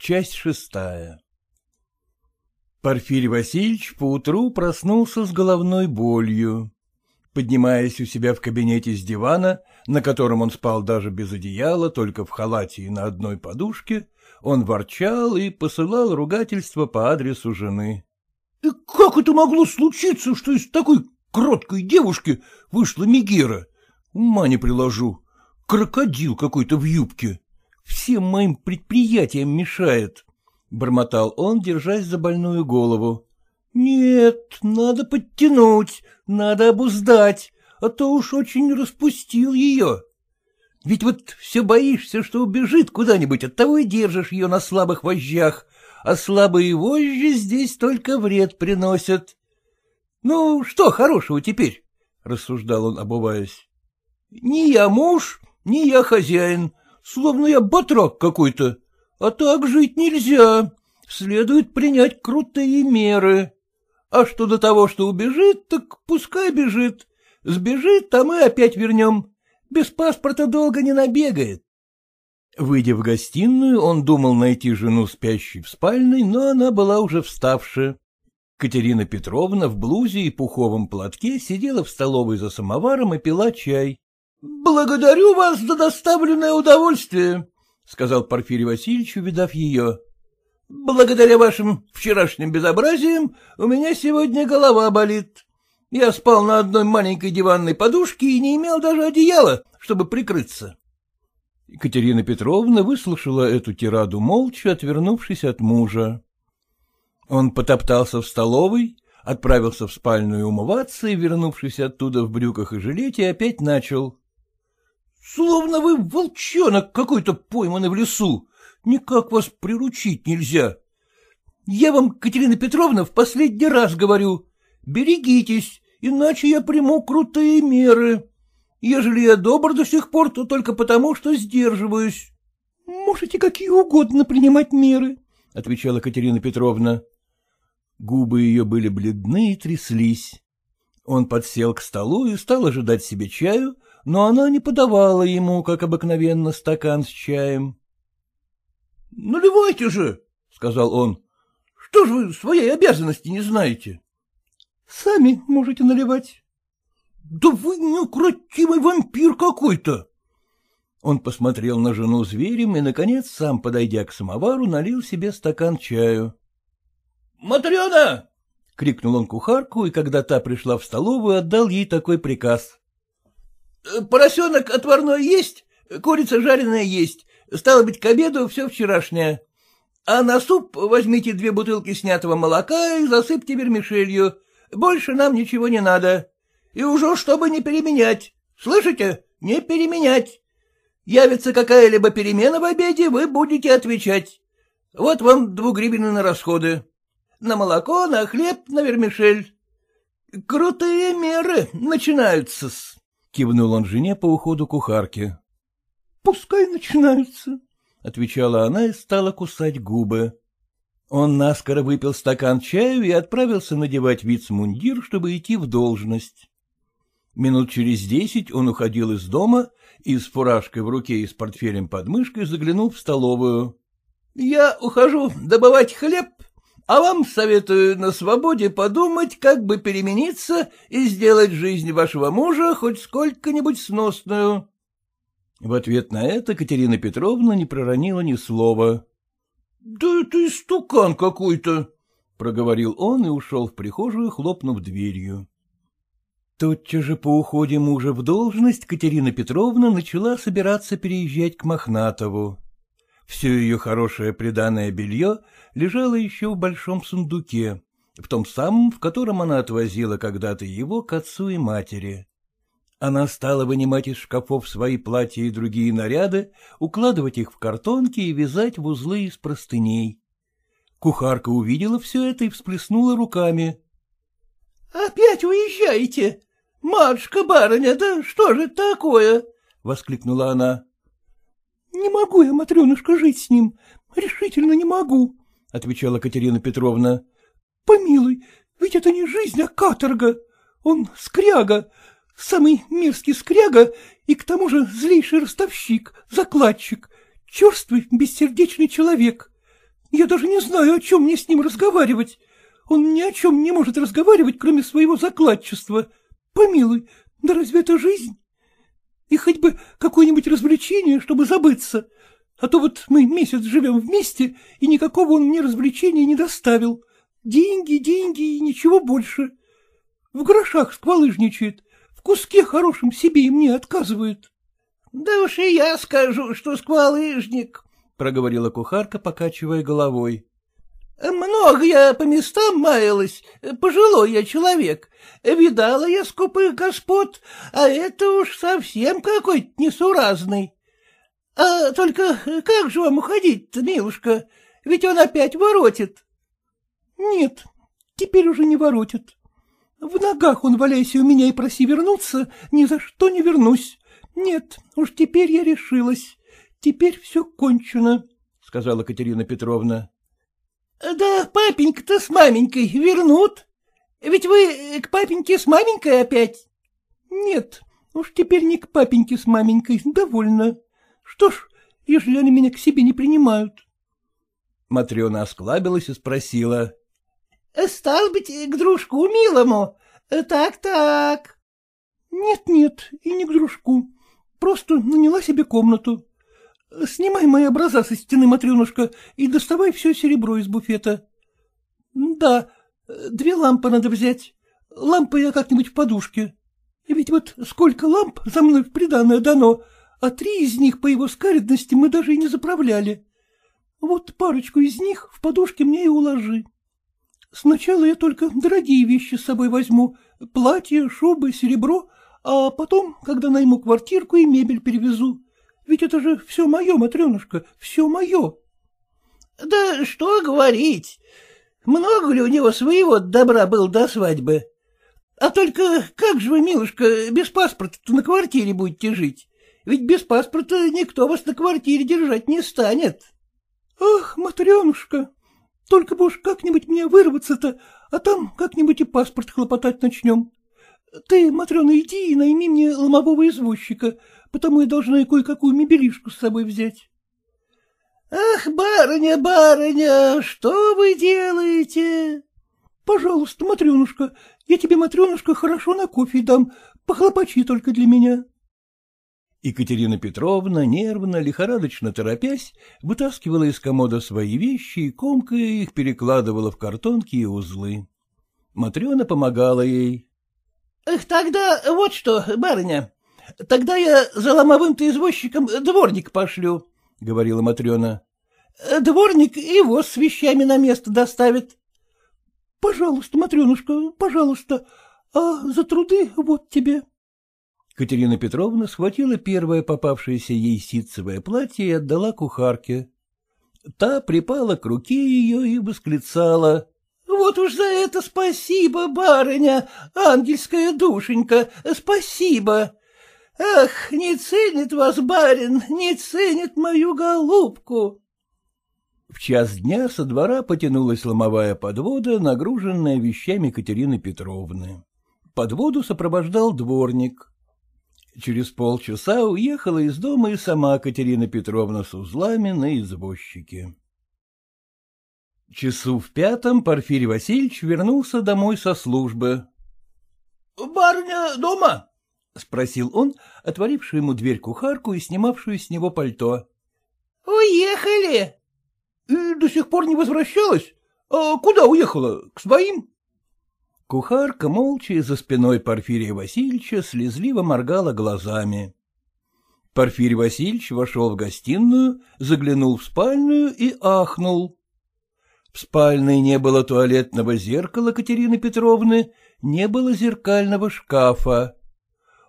Часть шестая Порфирий Васильевич поутру проснулся с головной болью. Поднимаясь у себя в кабинете с дивана, на котором он спал даже без одеяла, только в халате и на одной подушке, он ворчал и посылал ругательства по адресу жены. «Э, — Как это могло случиться, что из такой кроткой девушки вышла Мегера? Ума не приложу. Крокодил какой-то в юбке. Всем моим предприятиям мешает, — бормотал он, держась за больную голову. — Нет, надо подтянуть, надо обуздать, а то уж очень распустил ее. Ведь вот все боишься, что убежит куда-нибудь, оттого и держишь ее на слабых вожжах, а слабые вожжи здесь только вред приносят. Ну, что хорошего теперь? — рассуждал он, обуваясь. — Не я муж, не я хозяин, словно я батрак какой-то. А так жить нельзя, следует принять крутые меры. А что до того, что убежит, так пускай бежит. Сбежит, а мы опять вернем. Без паспорта долго не набегает. Выйдя в гостиную, он думал найти жену спящей в спальной, но она была уже вставшая. Катерина Петровна в блузе и пуховом платке сидела в столовой за самоваром и пила чай. — Благодарю вас за доставленное удовольствие, — сказал Порфирий Васильевич, увидав ее. — Благодаря вашим вчерашним безобразиям у меня сегодня голова болит. Я спал на одной маленькой диванной подушке и не имел даже одеяла, чтобы прикрыться. Екатерина Петровна выслушала эту тираду молча, отвернувшись от мужа. Он потоптался в столовой, отправился в спальню умываться и, вернувшись оттуда в брюках и жилете, опять начал. Словно вы волчонок какой-то пойманный в лесу. Никак вас приручить нельзя. Я вам, Катерина Петровна, в последний раз говорю. Берегитесь, иначе я приму крутые меры. Ежели я добр до сих пор, то только потому, что сдерживаюсь. — Можете какие угодно принимать меры, — отвечала Катерина Петровна. Губы ее были бледны и тряслись. Он подсел к столу и стал ожидать себе чаю, но она не подавала ему, как обыкновенно, стакан с чаем. — Наливайте же, — сказал он. — Что же вы своей обязанности не знаете? — Сами можете наливать. — Да вы неукротимый вампир какой-то. Он посмотрел на жену зверем и, наконец, сам, подойдя к самовару, налил себе стакан чаю. — Матрена! — крикнул он кухарку, и когда та пришла в столовую, отдал ей такой приказ. Поросенок отварной есть, курица жареная есть, стало быть, к обеду все вчерашнее. А на суп возьмите две бутылки снятого молока и засыпьте вермишелью. Больше нам ничего не надо. И уже чтобы не переменять. Слышите? Не переменять. Явится какая-либо перемена в обеде, вы будете отвечать. Вот вам двугривенные на расходы. На молоко, на хлеб, на вермишель. Крутые меры начинаются-с. Кивнул он жене по уходу кухарки. — Пускай начинаются, — отвечала она и стала кусать губы. Он наскоро выпил стакан чаю и отправился надевать вицмундир, чтобы идти в должность. Минут через десять он уходил из дома и с фуражкой в руке и с портфелем под мышкой заглянул в столовую. — Я ухожу добывать хлеб а вам советую на свободе подумать, как бы перемениться и сделать жизнь вашего мужа хоть сколько-нибудь сносную. В ответ на это Катерина Петровна не проронила ни слова. — Да это истукан какой-то, — проговорил он и ушел в прихожую, хлопнув дверью. Тотчас же по уходе мужа в должность Катерина Петровна начала собираться переезжать к Мохнатову. Все ее хорошее приданное белье лежало еще в большом сундуке, в том самом, в котором она отвозила когда-то его к отцу и матери. Она стала вынимать из шкафов свои платья и другие наряды, укладывать их в картонки и вязать в узлы из простыней. Кухарка увидела все это и всплеснула руками. — Опять уезжаете? Матушка-барыня, да что же такое? — воскликнула она. — Не могу я, Матренушка, жить с ним. Решительно не могу, — отвечала Катерина Петровна. — Помилуй, ведь это не жизнь, а каторга. Он скряга, самый мерзкий скряга и к тому же злейший ростовщик, закладчик, черствый, бессердечный человек. Я даже не знаю, о чем мне с ним разговаривать. Он ни о чем не может разговаривать, кроме своего закладчества. Помилуй, да разве это жизнь? И хоть бы какое-нибудь развлечение, чтобы забыться. А то вот мы месяц живем вместе, и никакого он мне развлечения не доставил. Деньги, деньги и ничего больше. В грошах сквалыжничает, в куске хорошем себе и мне отказывает. — Да уж и я скажу, что сквалыжник, — проговорила кухарка, покачивая головой. — Много я по местам маялась, пожилой я человек. Видала я скупых господ, а это уж совсем какой-то несуразный. А только как же вам уходить-то, милушка? Ведь он опять воротит. — Нет, теперь уже не воротит. В ногах он, валяйся у меня и проси вернуться, ни за что не вернусь. Нет, уж теперь я решилась. Теперь все кончено, — сказала Катерина Петровна. — Да папенька-то с маменькой вернут. Ведь вы к папеньке с маменькой опять? — Нет, уж теперь не к папеньке с маменькой, довольно. Что ж, ежели они меня к себе не принимают? Матрена осклабилась и спросила. — Стал быть, к дружку милому. Так-так. — Нет-нет, и не к дружку. Просто наняла себе комнату. Снимай мои образа со стены, Матренушка, и доставай все серебро из буфета. Да, две лампы надо взять. Лампы я как-нибудь в подушке. Ведь вот сколько ламп за мной в приданное дано, а три из них по его скаредности мы даже и не заправляли. Вот парочку из них в подушке мне и уложи. Сначала я только дорогие вещи с собой возьму, платье, шубы, серебро, а потом, когда найму квартирку и мебель перевезу. Ведь это же все мое, Матренушка, все мое. — Да что говорить, много ли у него своего добра было до свадьбы? А только как же вы, милушка, без паспорта-то на квартире будете жить? Ведь без паспорта никто вас на квартире держать не станет. — Ах, Матренушка, только бы уж как-нибудь мне вырваться-то, а там как-нибудь и паспорт хлопотать начнем. Ты, Матрена, иди и найми мне ломового извозчика, потому я должна кое-какую мебелишку с собой взять. — Ах, барыня, барыня, что вы делаете? — Пожалуйста, Матренушка, я тебе, Матренушка, хорошо на кофе дам, похлопочи только для меня. Екатерина Петровна, нервно, лихорадочно торопясь, вытаскивала из комода свои вещи и, комкая их, перекладывала в картонки и узлы. Матрена помогала ей. — Эх, тогда вот что, барыня, тогда я за ломовым-то извозчиком дворник пошлю, — говорила Матрена. — Дворник воз с вещами на место доставит. — Пожалуйста, Матренушка, пожалуйста, а за труды вот тебе. — Катерина Петровна схватила первое попавшееся ей ситцевое платье и отдала кухарке. Та припала к руке ее и восклицала. — Вот уж за это спасибо, барыня, ангельская душенька, спасибо. Ах, не ценит вас барин, не ценит мою голубку. В час дня со двора потянулась ломовая подвода, нагруженная вещами Катерины Петровны. Подводу сопровождал дворник. Через полчаса уехала из дома и сама Катерина Петровна с узлами на извозчике. Часу в пятом Порфирий Васильевич вернулся домой со службы. — Барыня дома? — спросил он, отворивший ему дверь кухарку и снимавшую с него пальто. — Уехали. — И до сих пор не возвращалась? А куда уехала? К своим? Кухарка молча за спиной Порфирия Васильевича слезливо моргала глазами. Порфирий Васильевич вошел в гостиную, заглянул в спальню и ахнул. В спальной не было туалетного зеркала Катерины Петровны, не было зеркального шкафа.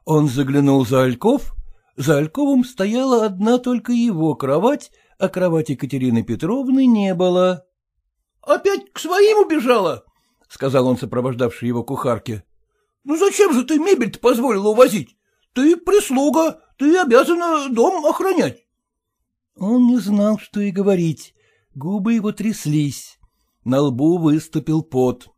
Он заглянул за альков, за альковом стояла одна только его кровать, а кровати Катерины Петровны не было. — Опять к своим убежала? — сказал он сопровождавший его кухарке. — Ну зачем же ты мебель-то позволила увозить? Ты прислуга, ты обязана дом охранять. Он не знал, что и говорить. Губы его тряслись. На лбу выступил пот.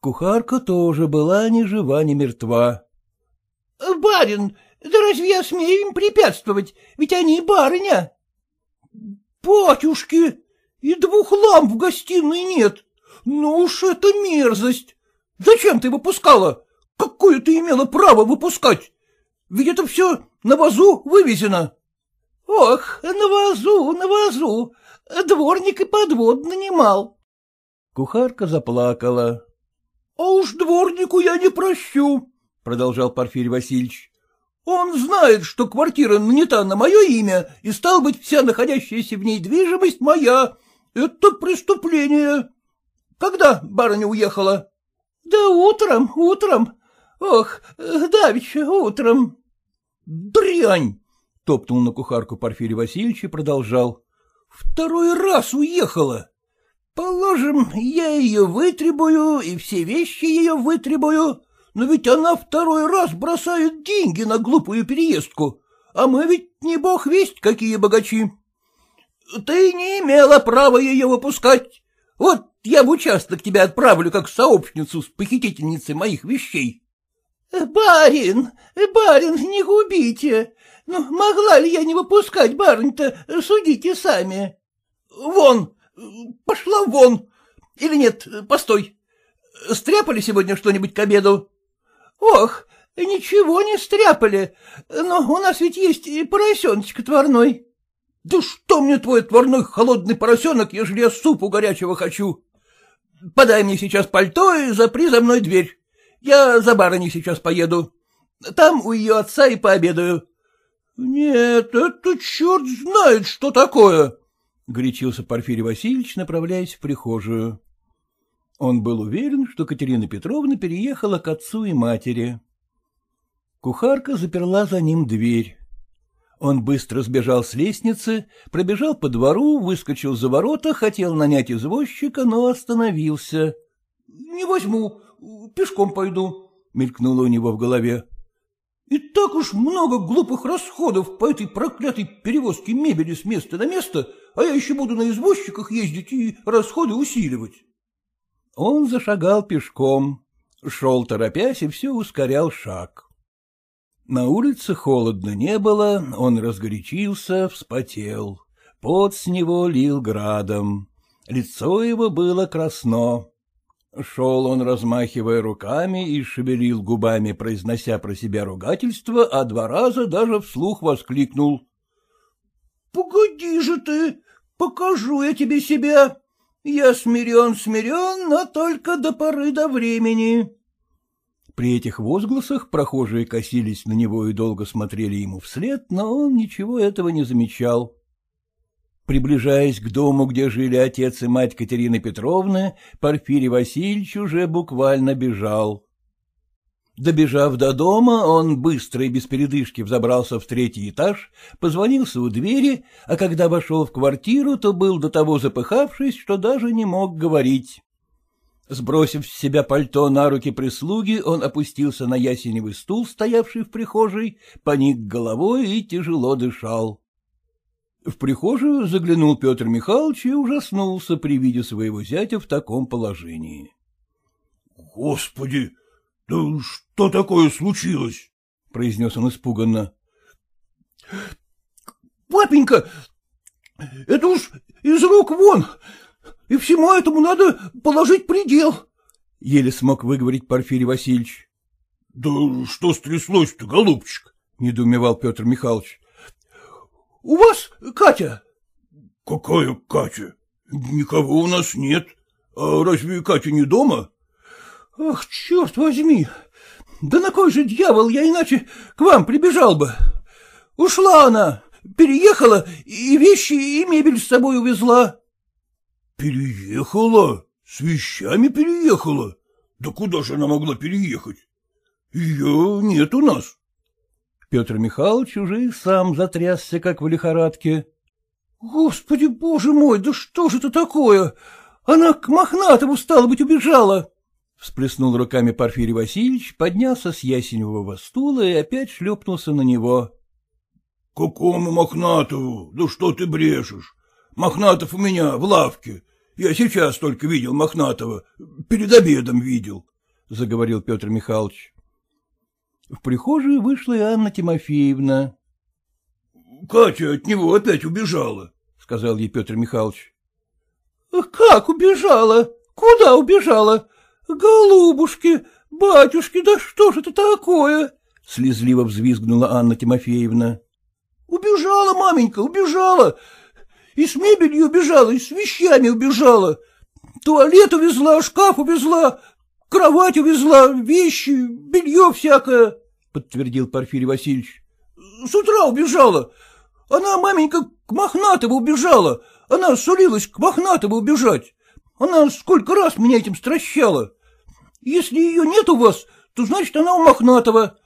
Кухарка тоже была ни жива, ни мертва. — Барин, да разве я смею им препятствовать? Ведь они барыня. — Батюшки, И двух ламп в гостиной нет. Ну уж это мерзость. Зачем ты выпускала? Какое ты имела право выпускать? Ведь это все на вазу вывезено. Ох, на вазу, на вазу. Дворник и подвод нанимал. Кухарка заплакала. — А уж дворнику я не прощу, — продолжал Порфирий Васильевич. — Он знает, что квартира нанята на мое имя, и, стал быть, вся находящаяся в ней движимость моя. Это преступление. Когда барыня уехала? — Да утром, утром. Ох, давеча, утром. — Дрянь! — топнул на кухарку Порфирий Васильевич и продолжал. — Второй раз уехала. Положим, я ее вытребую и все вещи ее вытребую, но ведь она второй раз бросает деньги на глупую переездку, а мы ведь не бог весть, какие богачи. Ты не имела права ее выпускать. Вот я в участок тебя отправлю как сообщницу с похитительницей моих вещей. — Барин, барин, не губите. Ну, могла ли я не выпускать барин-то, судите сами. — Вон, Пошла вон! Или нет, постой. Стряпали сегодня что-нибудь к обеду? Ох, ничего не стряпали, но у нас ведь есть и поросеночек отварной. Да что мне твой отварной холодный поросенок, ежели я супу горячего хочу? Подай мне сейчас пальто и запри за мной дверь. Я за барыней сейчас поеду. Там у ее отца и пообедаю. — Нет, это черт знает, что такое, — горячился Порфирий Васильевич, направляясь в прихожую. Он был уверен, что Катерина Петровна переехала к отцу и матери. Кухарка заперла за ним дверь. Он быстро сбежал с лестницы, пробежал по двору, выскочил за ворота, хотел нанять извозчика, но остановился. — Не возьму, пешком пойду, — мелькнуло у него в голове. И так уж много глупых расходов по этой проклятой перевозке мебели с места на место, а я еще буду на извозчиках ездить и расходы усиливать. Он зашагал пешком, шел торопясь и все ускорял шаг. На улице холодно не было, он разгорячился, вспотел. Пот с него лил градом. Лицо его было красно. Шел он, размахивая руками и шевелил губами, произнося про себя ругательство, а два раза даже вслух воскликнул. — Погоди же ты, покажу я тебе себя. Я смирен, смирен, но только до поры до времени. При этих возгласах прохожие косились на него и долго смотрели ему вслед, но он ничего этого не замечал. Приближаясь к дому, где жили отец и мать Катерины Петровны, Порфирий Васильевич уже буквально бежал. Добежав до дома, он быстро и без передышки взобрался в третий этаж, позвонился у двери, а когда вошел в квартиру, то был до того запыхавшись, что даже не мог говорить. Сбросив с себя пальто на руки прислуги, он опустился на ясеневый стул, стоявший в прихожей, поник головой и тяжело дышал. В прихожую заглянул Петр Михайлович и ужаснулся при виде своего зятя в таком положении. — Господи, да что такое случилось? — произнес он испуганно. — Папенька, это уж из рук вон, и всему этому надо положить предел, — еле смог выговорить Порфирий Васильевич. — Да что стряслось-то, голубчик? — недоумевал Петр Михайлович. — У вас Катя? — Какая Катя? Никого у нас нет. А разве Катя не дома? — Ах, черт возьми! Да на кой же дьявол я иначе к вам прибежал бы? Ушла она, переехала и вещи и мебель с собой увезла. — Переехала? С вещами переехала? Да куда же она могла переехать? Ее нет у нас. Петр Михайлович уже и сам затрясся, как в лихорадке. — Господи, боже мой, да что же это такое? Она к Мохнатову, стало быть, убежала. Всплеснул руками Порфирий Васильевич, поднялся с ясеневого стула и опять шлепнулся на него. — Какому Мохнатову? Да что ты брешешь? Мохнатов у меня в лавке. Я сейчас только видел Мохнатова, перед обедом видел, — заговорил Петр Михайлович. В прихожую вышла и Анна Тимофеевна. — Катя от него опять убежала, — сказал ей Петр Михайлович. — Как убежала? Куда убежала? Голубушки, батюшки, да что же это такое? — слезливо взвизгнула Анна Тимофеевна. — Убежала, маменька, убежала. И с мебелью убежала, и с вещами убежала. Туалет увезла, шкаф увезла, кровать увезла, вещи, белье всякое, — подтвердил Порфирий Васильевич. — С утра убежала. Она, маменька, к Мохнатову убежала. Она сулилась к Мохнатову убежать. Она сколько раз меня этим стращала. Если ее нет у вас, то значит, она у Мохнатова.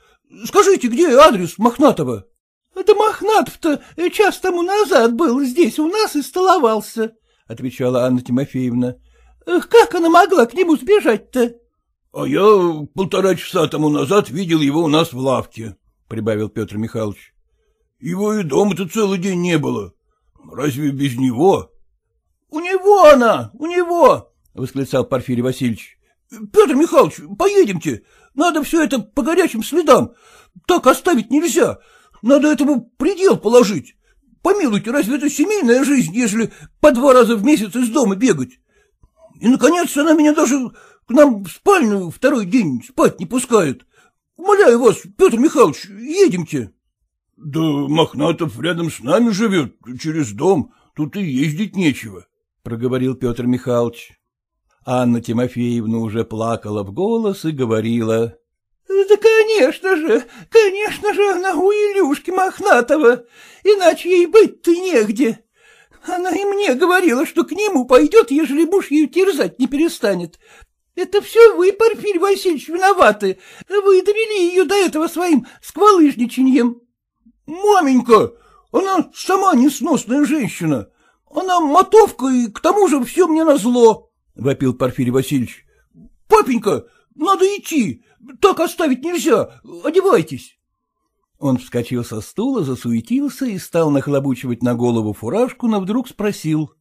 Скажите, где адрес Мохнатова? — Да Мохнатов-то час тому назад был здесь у нас и столовался, — отвечала Анна Тимофеевна. — Как она могла к нему сбежать-то? — А я полтора часа тому назад видел его у нас в лавке, — прибавил Петр Михайлович. — Его и дома-то целый день не было. Разве без него? — У него она, у него! — восклицал Порфирий Васильевич. — Петр Михайлович, поедемте. Надо все это по горячим следам. Так оставить нельзя. Надо этому предел положить. Помилуйте, разве это семейная жизнь, если по два раза в месяц из дома бегать? И, наконец, она меня даже к нам в спальню второй день спать не пускает. Умоляю вас, Петр Михайлович, едемте. — Да Мохнатов рядом с нами живет, через дом, тут и ездить нечего, — проговорил Петр Михайлович. Анна Тимофеевна уже плакала в голос и говорила. Да, конечно же, конечно же, она у Илюшки Мохнатова, иначе ей быть-то негде. Она и мне говорила, что к нему пойдет, ежели муж ее терзать не перестанет. Это все вы, Порфирь Васильевич, виноваты. Вы довели ее до этого своим сквалыжничаньем. Маменька, она сама несносная женщина. Она мотовка и к тому же все мне назло, — вопил Порфирий Васильевич. — Папенька, надо идти, так оставить нельзя, одевайтесь. Он вскочил со стула, засуетился и стал нахлобучивать на голову фуражку, но вдруг спросил.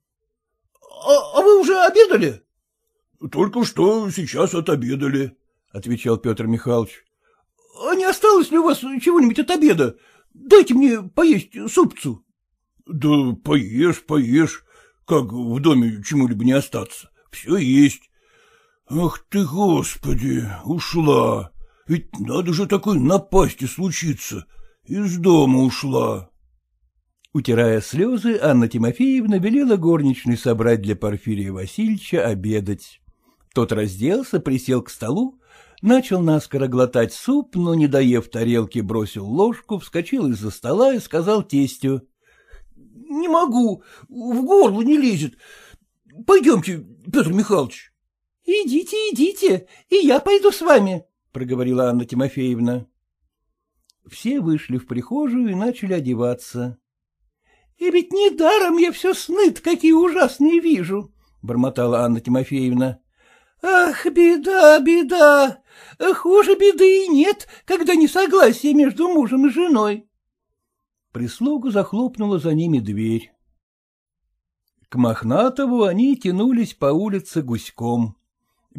А, — А вы уже обедали? — Только что сейчас отобедали, — отвечал Петр Михайлович. — А не осталось ли у вас чего-нибудь от обеда? Дайте мне поесть супцу. — Да поешь, поешь, как в доме чему-либо не остаться. Все есть. Ах ты, господи, ушла. Ведь надо же такой напасти случиться. Из дома ушла. Утирая слезы, Анна Тимофеевна велела горничной собрать для Порфирия Васильевича обедать. Тот разделся, присел к столу, начал наскоро глотать суп, но, не доев тарелки, бросил ложку, вскочил из-за стола и сказал тестю. — Не могу, в горло не лезет. Пойдемте, Петр Михайлович. — Идите, идите, и я пойду с вами, — проговорила Анна Тимофеевна. Все вышли в прихожую и начали одеваться. — И ведь недаром я все сны какие ужасные вижу, — бормотала Анна Тимофеевна. — Ах, беда, беда! Хуже беды и нет, когда несогласие между мужем и женой. Прислуга захлопнула за ними дверь. К Мохнатову они тянулись по улице гуськом.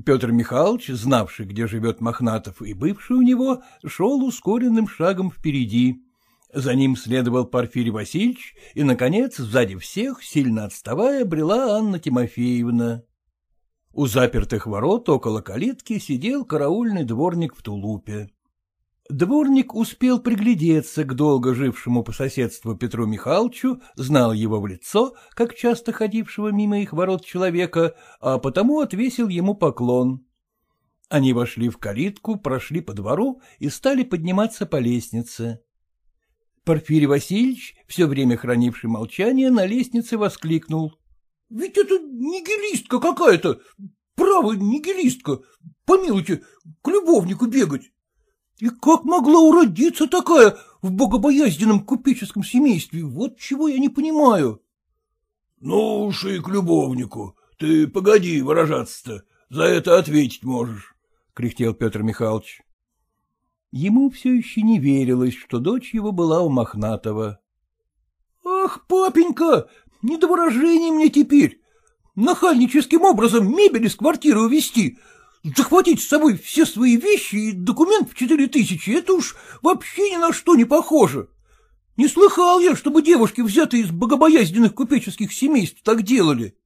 Петр Михайлович, знавший, где живет Мохнатов и бывший у него, шел ускоренным шагом впереди. За ним следовал Порфирий Васильевич, и, наконец, сзади всех, сильно отставая, брела Анна Тимофеевна. У запертых ворот около калитки сидел караульный дворник в тулупе. Дворник успел приглядеться к долго жившему по соседству Петру Михайловичу, знал его в лицо, как часто ходившего мимо их ворот человека, а потому отвесил ему поклон. Они вошли в калитку, прошли по двору и стали подниматься по лестнице. Порфирий Васильевич, все время хранивший молчание, на лестнице воскликнул. — Ведь это нигилистка какая-то, право, нигилистка. Помилуйте, к любовнику бегать. И как могла уродиться такая в богобоязненном купеческом семействе? Вот чего я не понимаю. — Ну уж и к любовнику. Ты погоди выражаться-то, за это ответить можешь, — кряхтел Петр Михайлович. Ему все еще не верилось, что дочь его была у Мохнатова. — Ах, папенька, не до выражений мне теперь. Нахальническим образом мебель из квартиры увезти, Захватить с собой все свои вещи и документ в четыре тысячи — это уж вообще ни на что не похоже. Не слыхал я, чтобы девушки, взятые из богобоязненных купеческих семейств, так делали.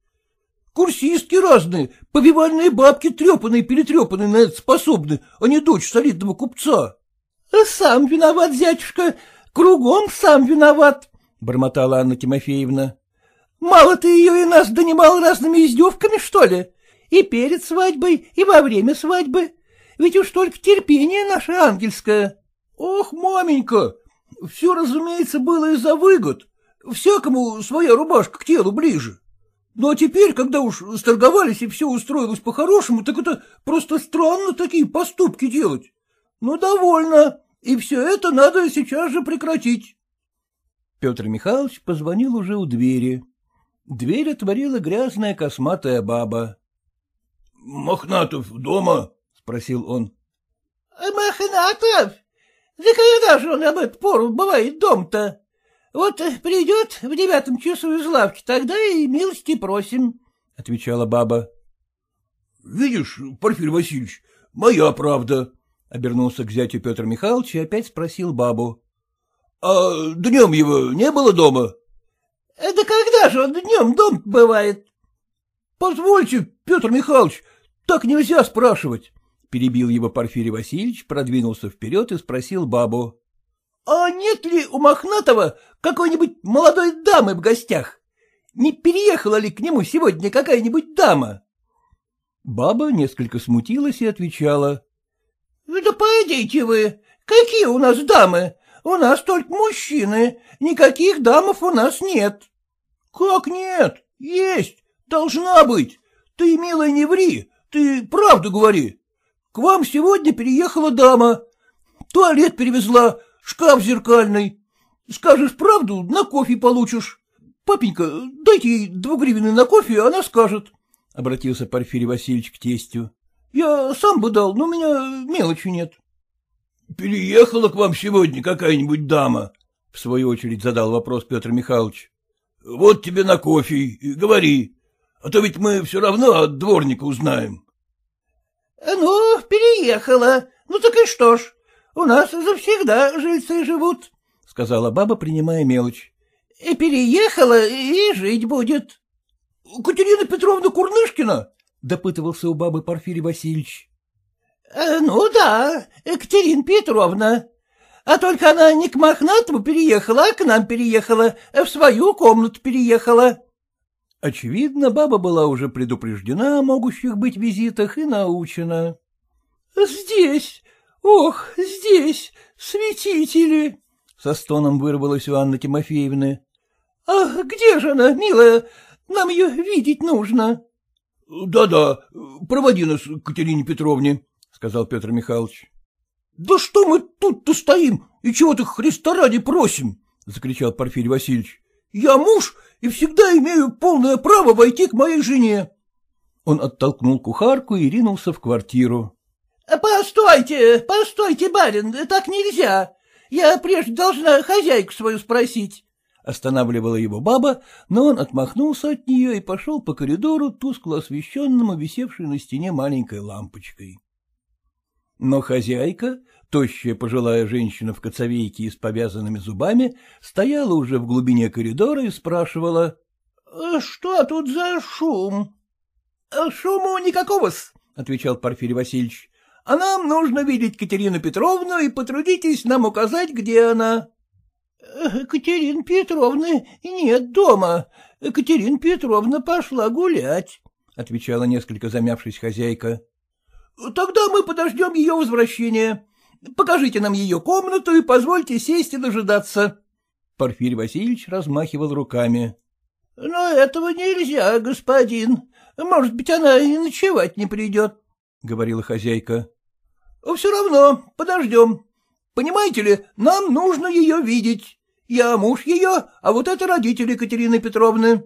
Курсистки разные, повивальные бабки трепанные-перетрепанные на это способны, а не дочь солидного купца. — Сам виноват, зятюшка, кругом сам виноват, — бормотала Анна Тимофеевна. — Мало ты ее и нас донимал разными издевками, что ли? И перед свадьбой, и во время свадьбы. Ведь уж только терпение наше ангельское. — Ох, маменька, все, разумеется, было из-за выгод. Всякому своя рубашка к телу ближе. Ну, а теперь, когда уж сторговались и все устроилось по-хорошему, так это просто странно такие поступки делать. Ну, довольно, и все это надо сейчас же прекратить. Петр Михайлович позвонил уже у двери. Дверь отворила грязная косматая баба. — Мохнатов дома? — спросил он. — Мохнатов? Да когда же он об эту пору бывает дом-то? Вот придет в девятом часу из лавки, тогда и милости просим, — отвечала баба. — Видишь, Порфирь Васильевич, моя правда, — обернулся к зятю Петр Михайлович и опять спросил бабу. — А днем его не было дома? — Да когда же он днем дом бывает? — Позвольте, Петр Михайлович, так нельзя спрашивать. Перебил его Порфирий Васильевич, продвинулся вперед и спросил бабу. — А нет ли у Мохнатого какой-нибудь молодой дамы в гостях? Не переехала ли к нему сегодня какая-нибудь дама? Баба несколько смутилась и отвечала. — Да пойдите вы, какие у нас дамы? У нас только мужчины, никаких дамов у нас нет. — Как нет? Есть, должна быть. Ты, милая, не ври, ты правду говори. К вам сегодня переехала дама. Туалет перевезла, шкаф зеркальный. Скажешь правду, на кофе получишь. Папенька, дайте ей двугривенный на кофе, она скажет. — обратился Порфирий Васильевич к тестю. — Я сам бы дал, но у меня мелочи нет. — Переехала к вам сегодня какая-нибудь дама? — в свою очередь задал вопрос Петр Михайлович. — Вот тебе на кофе, говори. А то ведь мы все равно от дворника узнаем. — Ну, переехала. Ну так и что ж, у нас завсегда жильцы живут, — сказала баба, принимая мелочь. — И переехала, и жить будет. — Катерина Петровна Курнышкина? — допытывался у бабы Порфирий Васильевич. Э, — Ну да, Катерина Петровна. А только она не к Мохнатому переехала, а к нам переехала, в свою комнату переехала. Очевидно, баба была уже предупреждена о могущих быть визитах и научена. — Здесь, ох, здесь, святители! — со стоном вырвалась у Анны Тимофеевны. — А где же она, милая? Нам ее видеть нужно. Да — Да-да, проводи нас к Катерине Петровне, — сказал Петр Михайлович. — Да что мы тут-то стоим и чего-то Христа ради просим? — закричал Порфирий Васильевич. — Я муж и всегда имею полное право войти к моей жене. Он оттолкнул кухарку и ринулся в квартиру. — Постойте, постойте, барин, так нельзя. Я прежде должна хозяйку свою спросить. Останавливала его баба, но он отмахнулся от нее и пошел по коридору, тускло освещенному, висевшей на стене маленькой лампочкой. Но хозяйка, тощая пожилая женщина в коцовейке и с повязанными зубами, стояла уже в глубине коридора и спрашивала. «Э, — Что тут за шум? «Э, — Шуму никакого-с, — отвечал Порфирий Васильевич. — А нам нужно видеть Катерину Петровну и потрудитесь нам указать, где она. — Катерина Петровны нет дома. Катерина Петровна пошла гулять, — отвечала несколько замявшись хозяйка. — Тогда мы подождем ее возвращения. Покажите нам ее комнату и позвольте сесть и дожидаться. Порфирий Васильевич размахивал руками. — Но этого нельзя, господин. Может быть, она и ночевать не придет, — говорила хозяйка. — Все равно, подождем. Понимаете ли, нам нужно ее видеть. Я муж ее, а вот это родители Екатерины Петровны.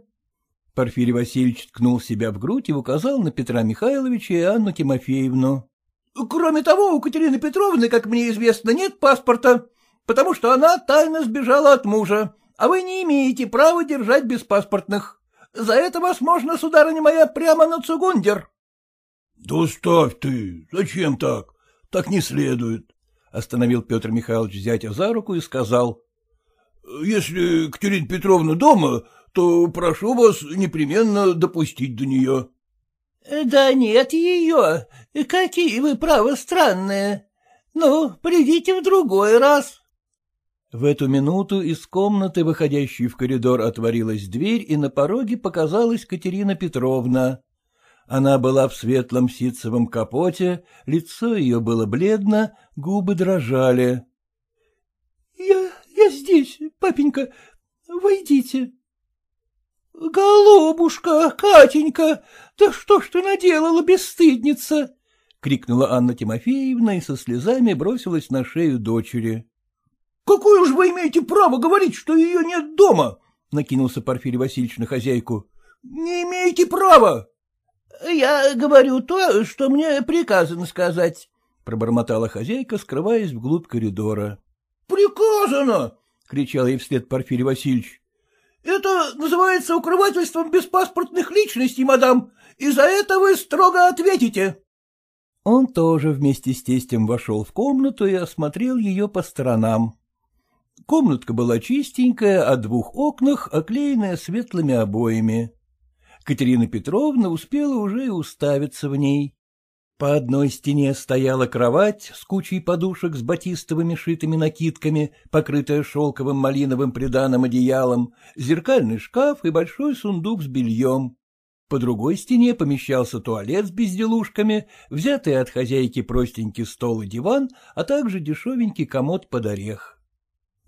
Порфирий Васильевич ткнул себя в грудь и указал на Петра Михайловича и Анну Тимофеевну. — Кроме того, у Катерины Петровны, как мне известно, нет паспорта, потому что она тайно сбежала от мужа, а вы не имеете права держать беспаспортных. За это вас можно, сударыня моя, прямо на цугундер. — Да оставь ты, зачем так? Так не следует, — остановил Петр Михайлович зятя за руку и сказал. — Если Катерина Петровна дома, то прошу вас непременно допустить до нее. — Да нет ее. Какие вы, право, странные. Ну, придите в другой раз. В эту минуту из комнаты, выходящей в коридор, отворилась дверь, и на пороге показалась Катерина Петровна. Она была в светлом ситцевом капоте, лицо ее было бледно, губы дрожали. — Я... я здесь, папенька, войдите. — Голубушка, Катенька, да что ж ты наделала, бесстыдница? — крикнула Анна Тимофеевна и со слезами бросилась на шею дочери. — Какое уж вы имеете право говорить, что ее нет дома? — накинулся Порфирий Васильевич на хозяйку. — Не имеете права. — Я говорю то, что мне приказано сказать, — пробормотала хозяйка, скрываясь вглубь коридора. — Приказано! — кричал ей вслед Порфирий Васильевич. — Это называется укрывательством беспаспортных личностей, мадам, и за это вы строго ответите. Он тоже вместе с тестем вошел в комнату и осмотрел ее по сторонам. Комнатка была чистенькая, о двух окнах, оклеенная светлыми обоями. Катерина Петровна успела уже и уставиться в ней. По одной стене стояла кровать с кучей подушек с батистовыми шитыми накидками, покрытая шелковым малиновым приданым одеялом, зеркальный шкаф и большой сундук с бельем. По другой стене помещался туалет с безделушками, взятый от хозяйки простенький стол и диван, а также дешевенький комод под орех.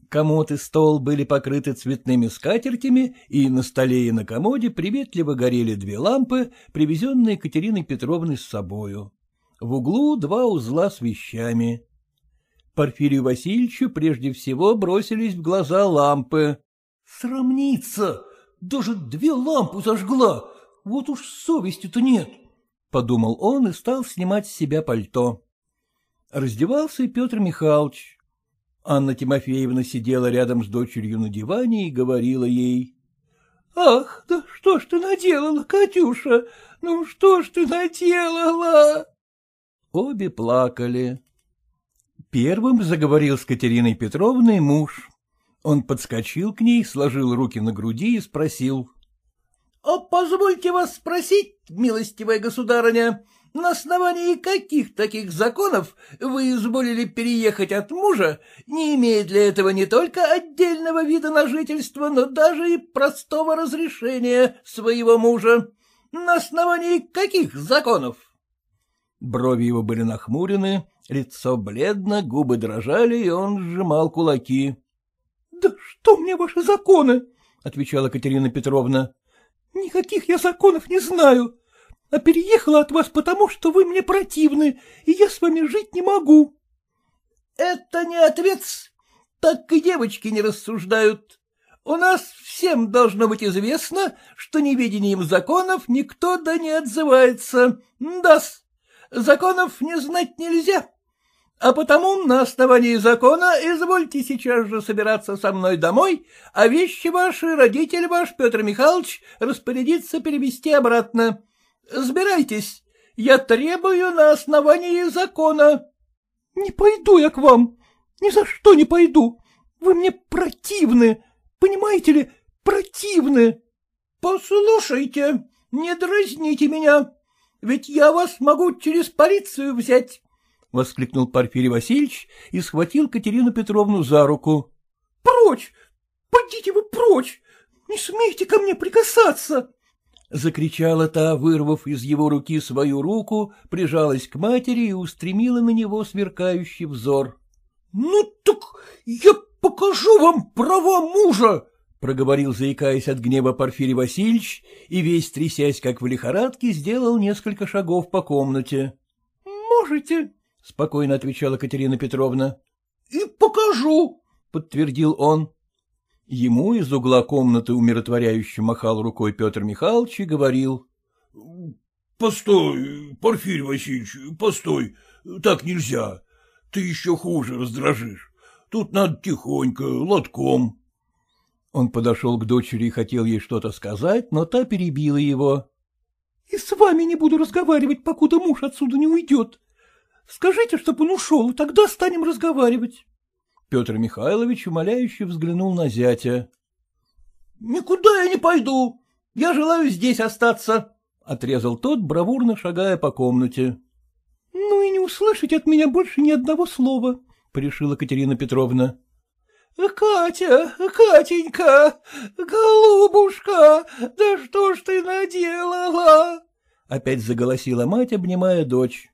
Комод и стол были покрыты цветными скатертями, и на столе и на комоде приветливо горели две лампы, привезенные Екатериной Петровной с собою. В углу два узла с вещами. Порфирию Васильевичу прежде всего бросились в глаза лампы. — Срамница! Даже две лампы зажгла! Вот уж совести-то нет! — подумал он и стал снимать с себя пальто. Раздевался и Петр Михайлович. Анна Тимофеевна сидела рядом с дочерью на диване и говорила ей. — Ах, да что ж ты наделала, Катюша? Ну что ж ты наделала? Обе плакали. Первым заговорил с Катериной Петровной муж. Он подскочил к ней, сложил руки на груди и спросил. — А позвольте вас спросить, милостивая государыня, на основании каких таких законов вы изволили переехать от мужа, не имея для этого не только отдельного вида на жительство, но даже и простого разрешения своего мужа? На основании каких законов? Брови его были нахмурены, лицо бледно, губы дрожали, и он сжимал кулаки. — Да что мне ваши законы? — отвечала Катерина Петровна. — Никаких я законов не знаю а переехала от вас потому, что вы мне противны, и я с вами жить не могу. — Это не ответ, так и девочки не рассуждают. У нас всем должно быть известно, что невидением законов никто да не отзывается. Да-с, законов не знать нельзя. А потому на основании закона извольте сейчас же собираться со мной домой, а вещи ваши родитель ваш, Петр Михайлович, распорядится перевести обратно. Сбирайтесь, я требую на основании закона. — Не пойду я к вам, ни за что не пойду. Вы мне противны, понимаете ли, противны. — Послушайте, не дразните меня, ведь я вас могу через полицию взять. — воскликнул Порфирий Васильевич и схватил Катерину Петровну за руку. — Прочь! Пойдите вы прочь! Не смейте ко мне прикасаться! — закричала та, вырвав из его руки свою руку, прижалась к матери и устремила на него сверкающий взор. — Ну так я покажу вам права мужа! — проговорил, заикаясь от гнева Порфирий Васильевич, и весь, трясясь как в лихорадке, сделал несколько шагов по комнате. — Можете, — спокойно отвечала Катерина Петровна. — И покажу, — подтвердил он. Ему из угла комнаты умиротворяюще махал рукой Петр Михайлович и говорил. — Постой, Порфирий Васильевич, постой, так нельзя. Ты еще хуже раздражишь. Тут надо тихонько, лотком. Он подошел к дочери и хотел ей что-то сказать, но та перебила его. — И с вами не буду разговаривать, покуда муж отсюда не уйдет. Скажите, чтобы он ушел, и тогда станем разговаривать. Петр Михайлович умоляюще взглянул на зятя. — Никуда я не пойду. Я желаю здесь остаться, — отрезал тот, бравурно шагая по комнате. — Ну и не услышать от меня больше ни одного слова, — порешила Катерина Петровна. — Катя, Катенька, голубушка, да что ж ты наделала? — опять заголосила мать, обнимая дочь.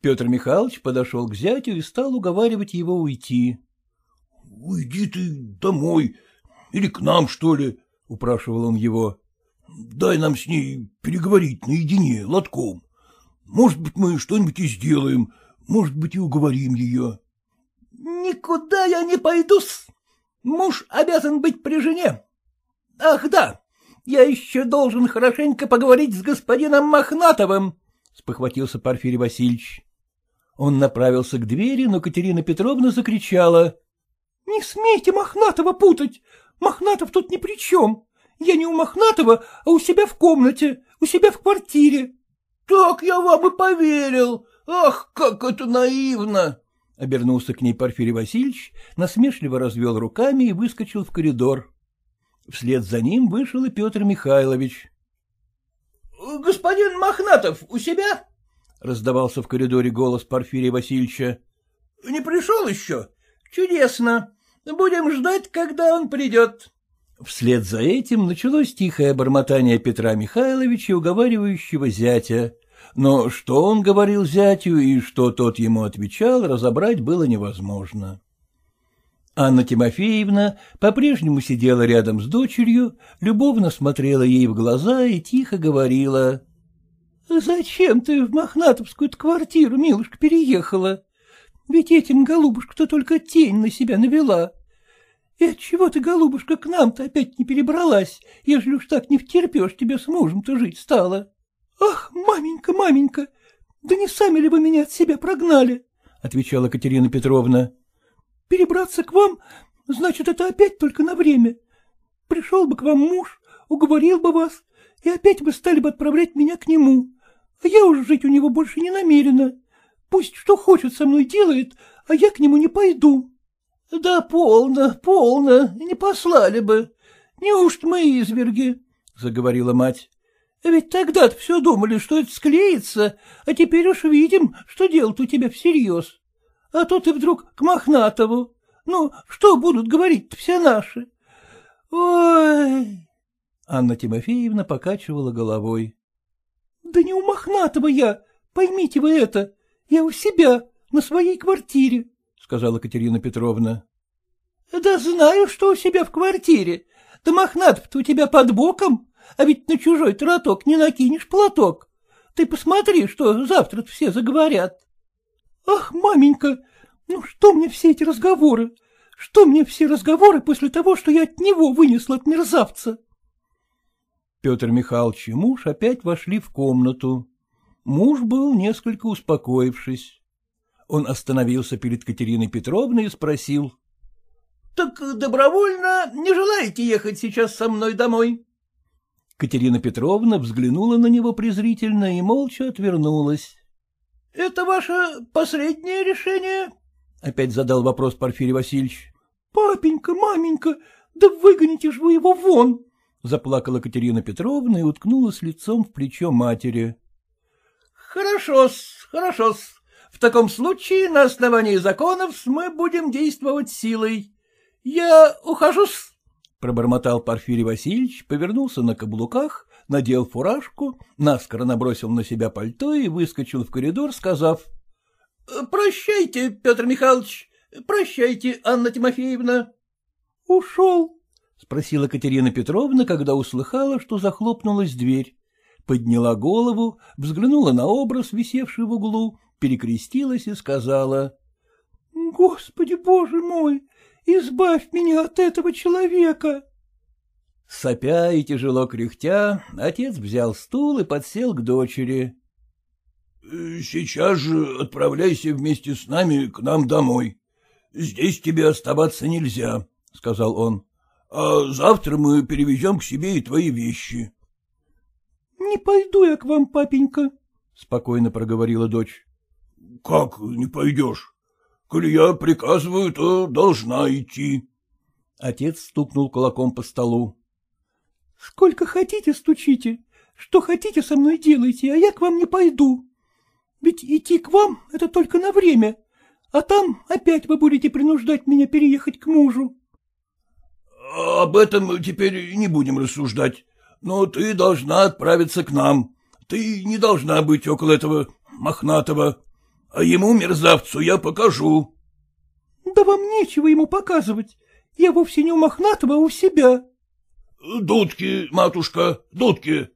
Петр Михайлович подошел к зятю и стал уговаривать его уйти. — Уйди ты домой или к нам, что ли, — упрашивал он его. — Дай нам с ней переговорить наедине, лотком. Может быть, мы что-нибудь и сделаем, может быть, и уговорим ее. — Никуда я не пойду-с. Муж обязан быть при жене. Ах, да, я еще должен хорошенько поговорить с господином Мохнатовым, — спохватился Порфирий Васильевич. Он направился к двери, но Катерина Петровна закричала. — Не смейте Мохнатова путать! Мохнатов тут ни при чем. Я не у Мохнатова, а у себя в комнате, у себя в квартире. — Так я вам и поверил. Ах, как это наивно! — обернулся к ней Порфирий Васильевич, насмешливо развел руками и выскочил в коридор. Вслед за ним вышел и Петр Михайлович. — Господин Мохнатов у себя? — раздавался в коридоре голос Порфирия Васильевича. — Не пришел еще? Чудесно. Будем ждать, когда он придет. Вслед за этим началось тихое бормотание Петра Михайловича, уговаривающего зятя. Но что он говорил зятю и что тот ему отвечал, разобрать было невозможно. Анна Тимофеевна по-прежнему сидела рядом с дочерью, любовно смотрела ей в глаза и тихо говорила. — Зачем ты в Мохнатовскую квартиру, милушка, переехала? Ведь этим голубушка-то только тень на себя навела. И отчего ты, голубушка, к нам-то опять не перебралась, ежели уж так не втерпешь, тебе с мужем-то жить стало? — Ах, маменька, маменька, да не сами ли вы меня от себя прогнали? — отвечала Катерина Петровна. — Перебраться к вам, значит, это опять только на время. Пришел бы к вам муж, уговорил бы вас, и опять вы стали бы отправлять меня к нему, а я уже жить у него больше не намерена. Пусть что хочет со мной делает, а я к нему не пойду. — Да полно, полно, не послали бы. Неужто мы изверги? — заговорила мать. — Ведь тогда-то все думали, что это склеится, а теперь уж видим, что дело-то у тебя всерьез. А тут и вдруг к Мохнатову. Ну, что будут говорить-то все наши? Ой! Анна Тимофеевна покачивала головой. — Да не у Мохнатова я, поймите вы это. Я у себя, на своей квартире, — сказала Катерина Петровна. — Да знаю, что у себя в квартире. Да Мохнатов-то у тебя под боком, а ведь на чужой троток не накинешь платок. Ты посмотри, что завтра все заговорят. — Ах, маменька, ну что мне все эти разговоры? Что мне все разговоры после того, что я от него вынесла от мерзавца? Петр Михайлович и муж опять вошли в комнату. Муж был несколько успокоившись. Он остановился перед Катериной Петровной и спросил. — Так добровольно не желаете ехать сейчас со мной домой? Катерина Петровна взглянула на него презрительно и молча отвернулась. — Это ваше последнее решение? — опять задал вопрос Порфирий Васильевич. — Папенька, маменька, да выгоните же вы его вон! — заплакала Катерина Петровна и уткнулась лицом в плечо матери. Хорошо-с, хорошо-с. В таком случае на основании законов мы будем действовать силой. Я ухожу-с. Пробормотал Порфирий Васильевич, повернулся на каблуках, надел фуражку, наскоро набросил на себя пальто и выскочил в коридор, сказав. — Прощайте, Петр Михайлович, прощайте, Анна Тимофеевна. — Ушел? — спросила Катерина Петровна, когда услыхала, что захлопнулась дверь подняла голову, взглянула на образ, висевший в углу, перекрестилась и сказала. — Господи, боже мой, избавь меня от этого человека! Сопя и тяжело кряхтя, отец взял стул и подсел к дочери. — Сейчас же отправляйся вместе с нами к нам домой. Здесь тебе оставаться нельзя, — сказал он. — А завтра мы перевезем к себе и твои вещи. Не пойду я к вам, папенька, — спокойно проговорила дочь. — Как не пойдешь? Коли я приказываю, то должна идти, — Отец стукнул кулаком по столу. — Сколько хотите, стучите. Что хотите со мной делайте, а я к вам не пойду. Ведь идти к вам — это только на время, а там опять вы будете принуждать меня переехать к мужу. — Об этом теперь не будем рассуждать, но ты должна отправиться к нам. Ты не должна быть около этого мохнатого, а ему, мерзавцу, я покажу. — Да вам нечего ему показывать. Я вовсе не у мохнатого, а у себя. — Дудки, матушка, дудки.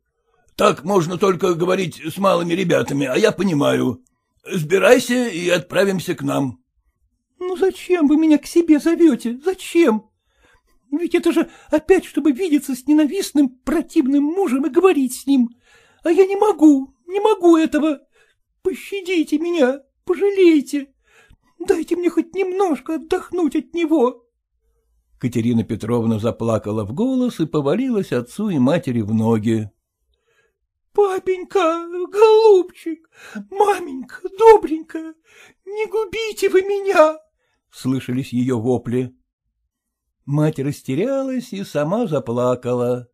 Так можно только говорить с малыми ребятами, а я понимаю. Сбирайся и отправимся к нам. — Ну зачем вы меня к себе зовете? Зачем? Ведь это же опять, чтобы видеться с ненавистным, противным мужем и говорить с ним. А я не могу, не могу этого. Пощадите меня, пожалейте. Дайте мне хоть немножко отдохнуть от него. Катерина Петровна заплакала в голос и повалилась отцу и матери в ноги. — Папенька, голубчик, маменька, добренькая, не губите вы меня! — слышались ее вопли. Мать растерялась и сама заплакала.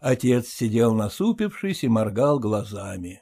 Отец сидел насупившись и моргал глазами.